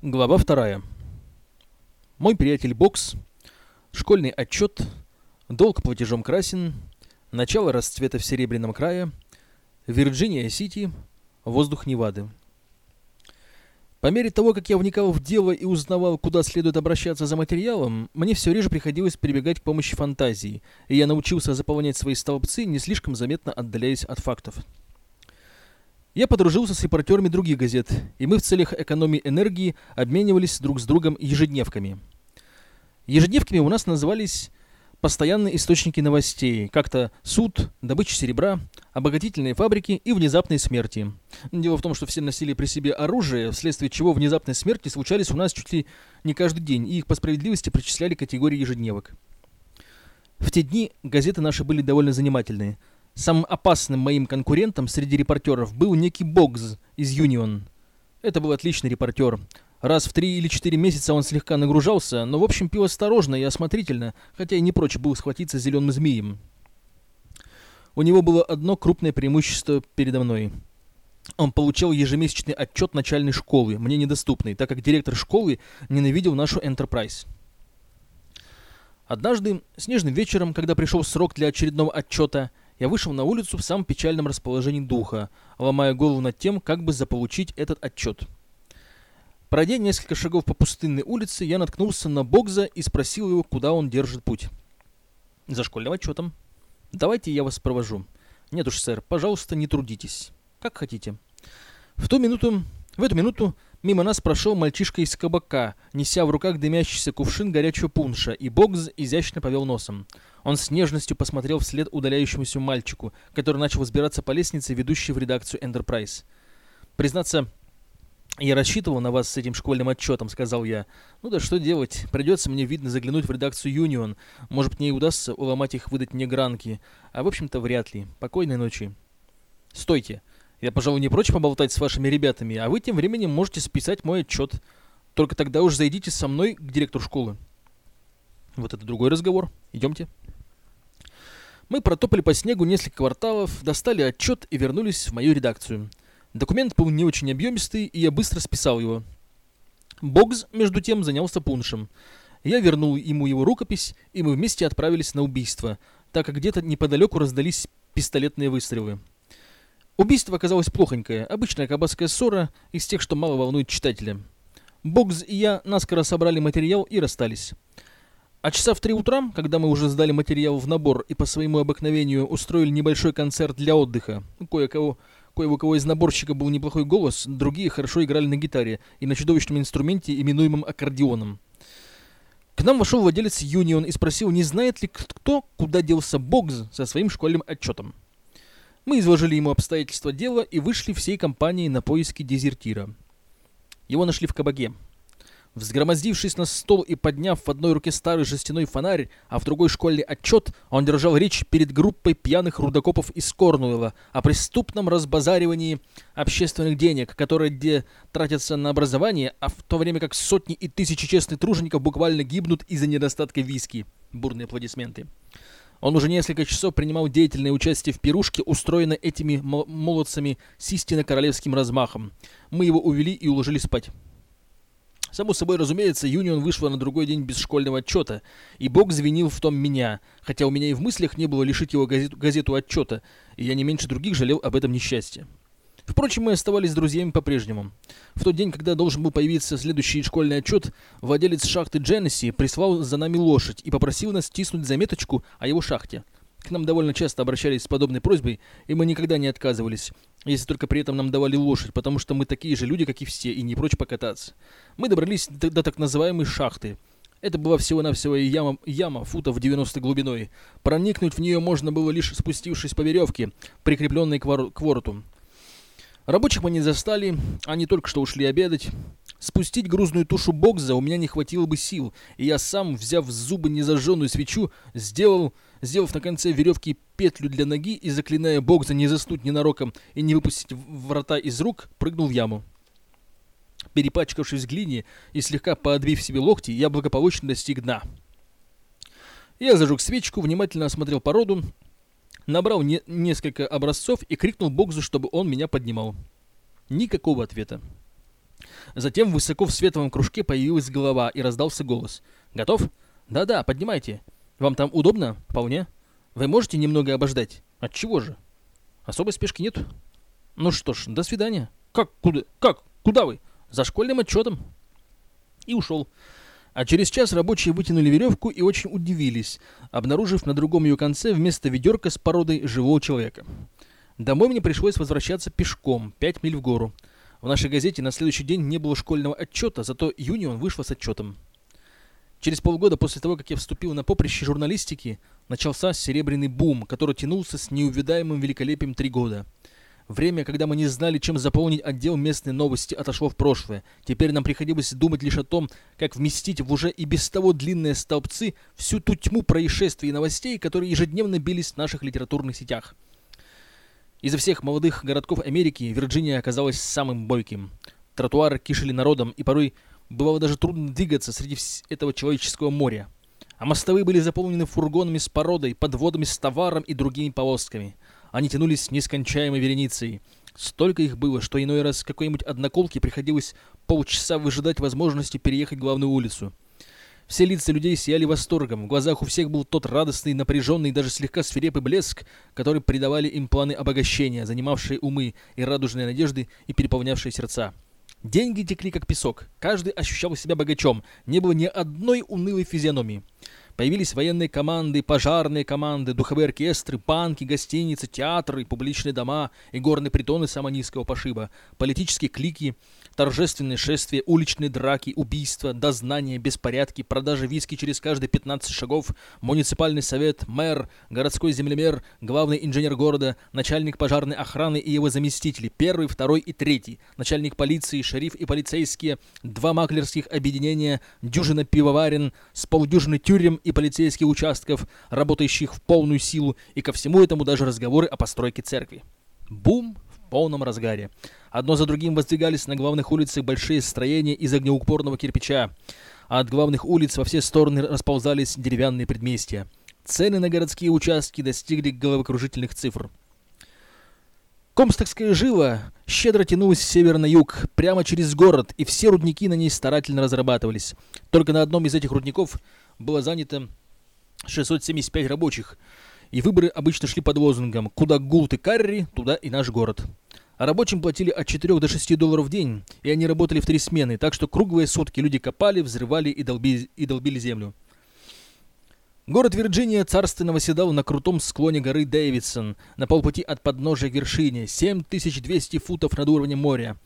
Глава вторая. Мой приятель Бокс, школьный отчет, долг платежом красен, начало расцвета в Серебряном крае, Вирджиния-Сити, воздух Невады. По мере того, как я вникал в дело и узнавал, куда следует обращаться за материалом, мне все реже приходилось прибегать к помощи фантазии, и я научился заполнять свои столбцы, не слишком заметно отдаляясь от фактов. Я подружился с репортерами других газет, и мы в целях экономии энергии обменивались друг с другом ежедневками. Ежедневками у нас назывались постоянные источники новостей, как-то суд, добыча серебра, обогатительные фабрики и внезапные смерти. Дело в том, что все носили при себе оружие, вследствие чего внезапные смерти случались у нас чуть ли не каждый день, и их по справедливости причисляли к категории ежедневок. В те дни газеты наши были довольно занимательные. Самым опасным моим конкурентом среди репортеров был некий Богз из Юнион. Это был отличный репортер. Раз в три или четыре месяца он слегка нагружался, но в общем пил осторожно и осмотрительно, хотя и не прочь был схватиться зеленым змеем. У него было одно крупное преимущество передо мной. Он получал ежемесячный отчет начальной школы, мне недоступный, так как директор школы ненавидел нашу Enterprise. Однажды, снежным вечером, когда пришел срок для очередного отчета, я вышел на улицу в самом печальном расположении духа, ломая голову над тем, как бы заполучить этот отчет. Пройдя несколько шагов по пустынной улице, я наткнулся на Богза и спросил его, куда он держит путь. «За школьным отчетом». «Давайте я вас провожу». «Нет уж, сэр, пожалуйста, не трудитесь. Как хотите». В ту минуту, в эту минуту мимо нас прошел мальчишка из кабака, неся в руках дымящийся кувшин горячего пунша, и Богз изящно повел носом. Он с нежностью посмотрел вслед удаляющемуся мальчику, который начал взбираться по лестнице, ведущей в редакцию Enterprise. Признаться, «Я рассчитывал на вас с этим школьным отчетом», — сказал я. «Ну да что делать? Придется мне, видно, заглянуть в редакцию Юнион. Может, мне и удастся уломать их выдать мне гранки. А в общем-то, вряд ли. Покойной ночи». «Стойте. Я, пожалуй, не прочь поболтать с вашими ребятами, а вы тем временем можете списать мой отчет. Только тогда уж зайдите со мной к директору школы». Вот это другой разговор. Идемте. Мы протопали по снегу несколько кварталов, достали отчет и вернулись в мою редакцию. Документ был не очень объемистый, и я быстро списал его. Богз, между тем, занялся пуншем. Я вернул ему его рукопись, и мы вместе отправились на убийство, так как где-то неподалеку раздались пистолетные выстрелы. Убийство оказалось плохонькое, обычная кабацкая ссора из тех, что мало волнует читателя. Богз и я наскоро собрали материал и расстались. А часа в три утра, когда мы уже сдали материал в набор и по своему обыкновению устроили небольшой концерт для отдыха, кое-кого Кое у кого из наборщика был неплохой голос, другие хорошо играли на гитаре и на чудовищном инструменте, именуемом аккордеоном. К нам вошел владелец Юнион и спросил, не знает ли кто, куда делся Богз со своим школьным отчетом. Мы изложили ему обстоятельства дела и вышли всей компанией на поиски дезертира. Его нашли в кабаке. Взгромоздившись на стол и подняв в одной руке старый жестяной фонарь, а в другой школьный отчет, он держал речь перед группой пьяных рудокопов из Корнуэлла о преступном разбазаривании общественных денег, которые где тратятся на образование, а в то время как сотни и тысячи честных тружеников буквально гибнут из-за недостатка виски. Бурные аплодисменты. Он уже несколько часов принимал деятельное участие в пирушке, устроенной этими молодцами с истинно королевским размахом. Мы его увели и уложили спать. Само собой разумеется, Юнион вышла на другой день без школьного отчета, и Бог звенил в том меня, хотя у меня и в мыслях не было лишить его газету, газету отчета, и я не меньше других жалел об этом несчастье. Впрочем, мы оставались друзьями по-прежнему. В тот день, когда должен был появиться следующий школьный отчет, владелец шахты Дженнесси прислал за нами лошадь и попросил нас тиснуть заметочку о его шахте. К нам довольно часто обращались с подобной просьбой, и мы никогда не отказывались если только при этом нам давали лошадь, потому что мы такие же люди, как и все, и не прочь покататься. Мы добрались до, до так называемой шахты. Это была всего-навсего яма, яма футов 90 глубиной. Проникнуть в нее можно было лишь спустившись по веревке, прикрепленной к, вору, к вороту. Рабочих мы не застали, они только что ушли обедать. Спустить грузную тушу бокса у меня не хватило бы сил, и я сам, взяв в зубы незажженную свечу, сделал сделав на конце веревки петлю для ноги и заклиная Богза не заснуть ненароком и не выпустить врата из рук, прыгнул в яму. Перепачкавшись глине и слегка поодвив себе локти, я благополучно достиг дна. Я зажег свечку, внимательно осмотрел породу, набрал не несколько образцов и крикнул Богзу, чтобы он меня поднимал. Никакого ответа. Затем высоко в световом кружке появилась голова и раздался голос. «Готов?» «Да-да, поднимайте. Вам там удобно? Вполне. Вы можете немного обождать? От чего же?» «Особой спешки нет?» «Ну что ж, до свидания». «Как? Куда? Как? Куда вы?» «За школьным отчетом». И ушел. А через час рабочие вытянули веревку и очень удивились, обнаружив на другом ее конце вместо ведерка с породой живого человека. Домой мне пришлось возвращаться пешком, 5 миль в гору. В нашей газете на следующий день не было школьного отчета, зато Юнион вышла с отчетом. Через полгода после того, как я вступил на поприще журналистики, начался серебряный бум, который тянулся с неувидаемым великолепием три года. Время, когда мы не знали, чем заполнить отдел местной новости, отошло в прошлое. Теперь нам приходилось думать лишь о том, как вместить в уже и без того длинные столбцы всю ту тьму происшествий и новостей, которые ежедневно бились в наших литературных сетях. Из всех молодых городков Америки Вирджиния оказалась самым бойким. Тротуары кишели народом, и порой бывало даже трудно двигаться среди этого человеческого моря. А мостовые были заполнены фургонами с породой, подводами с товаром и другими повозками. Они тянулись нескончаемой вереницей. Столько их было, что иной раз какой-нибудь одноколке приходилось полчаса выжидать возможности переехать главную улицу. Все лица людей сияли восторгом, в глазах у всех был тот радостный, напряженный, даже слегка свирепый блеск, который придавали им планы обогащения, занимавшие умы и радужные надежды и переполнявшие сердца. Деньги текли как песок, каждый ощущал себя богачом, не было ни одной унылой физиономии. Появились военные команды, пожарные команды, духовые оркестры, банки, гостиницы, театры, публичные дома и горные притоны самого низкого пошиба, политические клики, торжественные шествия, уличные драки, убийства, дознания, беспорядки, продажа виски через каждые 15 шагов, муниципальный совет, мэр, городской землемер, главный инженер города, начальник пожарной охраны и его заместители, первый, второй и третий, начальник полиции, шериф и полицейские, два маклерских объединения, дюжина пивоварен, с полдюжины тюрем и полицейских участков, работающих в полную силу, и ко всему этому даже разговоры о постройке церкви. Бум полном разгаре. Одно за другим воздвигались на главных улицах большие строения из огнеупорного кирпича, а от главных улиц во все стороны расползались деревянные предместья. Цены на городские участки достигли головокружительных цифр. Комстокская жила щедро тянулась с севера на юг, прямо через город, и все рудники на ней старательно разрабатывались. Только на одном из этих рудников было занято 675 рабочих, и выборы обычно шли под лозунгом «Куда Гулт и Карри, туда и наш город». А рабочим платили от 4 до 6 долларов в день, и они работали в три смены, так что круглые сутки люди копали, взрывали и долбили, и долбили землю. Город Вирджиния царственно восседал на крутом склоне горы Дэвидсон, на полпути от подножия к вершине, 7200 футов над уровнем моря,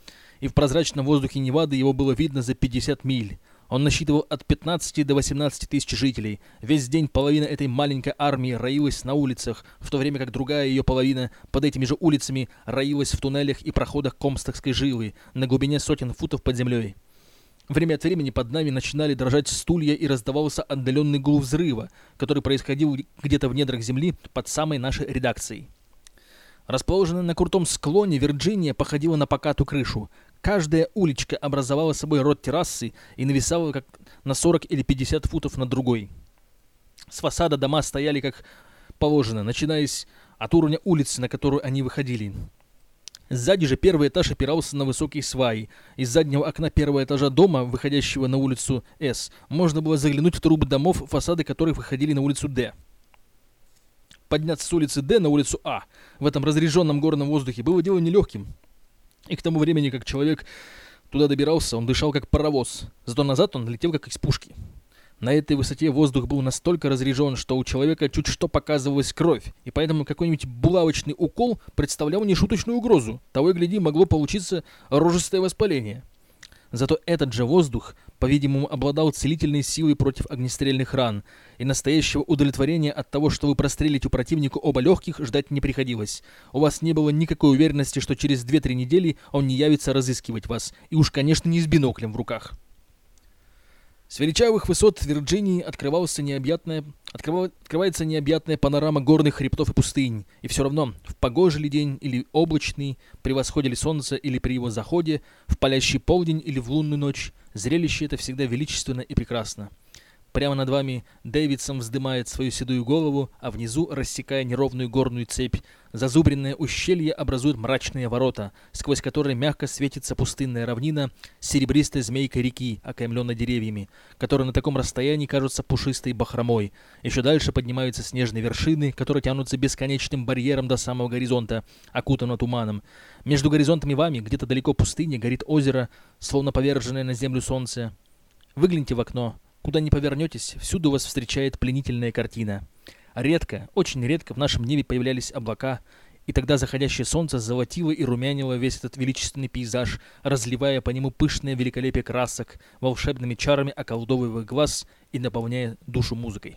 и в прозрачном воздухе Невады его было видно за 50 миль. Он насчитывал от 15 до 18 тысяч жителей. Весь день половина этой маленькой армии роилась на улицах, в то время как другая ее половина под этими же улицами роилась в туннелях и проходах Комстокской жилы на глубине сотен футов под землей. Время от времени под нами начинали дрожать стулья и раздавался отдаленный гул взрыва, который происходил где-то в недрах земли под самой нашей редакцией. Расположенная на крутом склоне, Вирджиния походила на покатую крышу. Каждая уличка образовала собой рот террасы и нависала как на 40 или 50 футов над другой. С фасада дома стояли как положено, начинаясь от уровня улицы, на которую они выходили. Сзади же первый этаж опирался на высокие сваи. Из заднего окна первого этажа дома, выходящего на улицу С, можно было заглянуть в трубы домов, фасады которых выходили на улицу Д. Подняться с улицы Д на улицу А в этом разреженном горном воздухе было дело нелегким. И к тому времени, как человек туда добирался, он дышал как паровоз, зато назад он летел как из пушки. На этой высоте воздух был настолько разрежен, что у человека чуть что показывалась кровь, и поэтому какой-нибудь булавочный укол представлял нешуточную угрозу. Того и гляди, могло получиться рожистое воспаление. Зато этот же воздух, по-видимому, обладал целительной силой против огнестрельных ран, и настоящего удовлетворения от того, что вы прострелите у противника оба легких, ждать не приходилось. У вас не было никакой уверенности, что через 2-3 недели он не явится разыскивать вас, и уж, конечно, не с биноклем в руках. С величавых высот Вирджинии открывался необъятная, открыва, открывается необъятная панорама горных хребтов и пустынь, и все равно, в погожий ли день или облачный, при восходе ли солнца или при его заходе, в палящий полдень или в лунную ночь, зрелище это всегда величественно и прекрасно. Прямо над вами Дэвидсон вздымает свою седую голову, а внизу, рассекая неровную горную цепь, зазубренное ущелье образует мрачные ворота, сквозь которые мягко светится пустынная равнина с серебристой змейкой реки, окаймленной деревьями, которые на таком расстоянии кажутся пушистой бахромой. Еще дальше поднимаются снежные вершины, которые тянутся бесконечным барьером до самого горизонта, окутанного туманом. Между горизонтом и вами, где-то далеко пустыни, горит озеро, словно поверженное на землю солнце. Выгляните в окно. Куда ни повернетесь, всюду вас встречает пленительная картина. Редко, очень редко в нашем небе появлялись облака, и тогда заходящее солнце золотило и румянило весь этот величественный пейзаж, разливая по нему пышное великолепие красок, волшебными чарами околдовывая глаз и наполняя душу музыкой.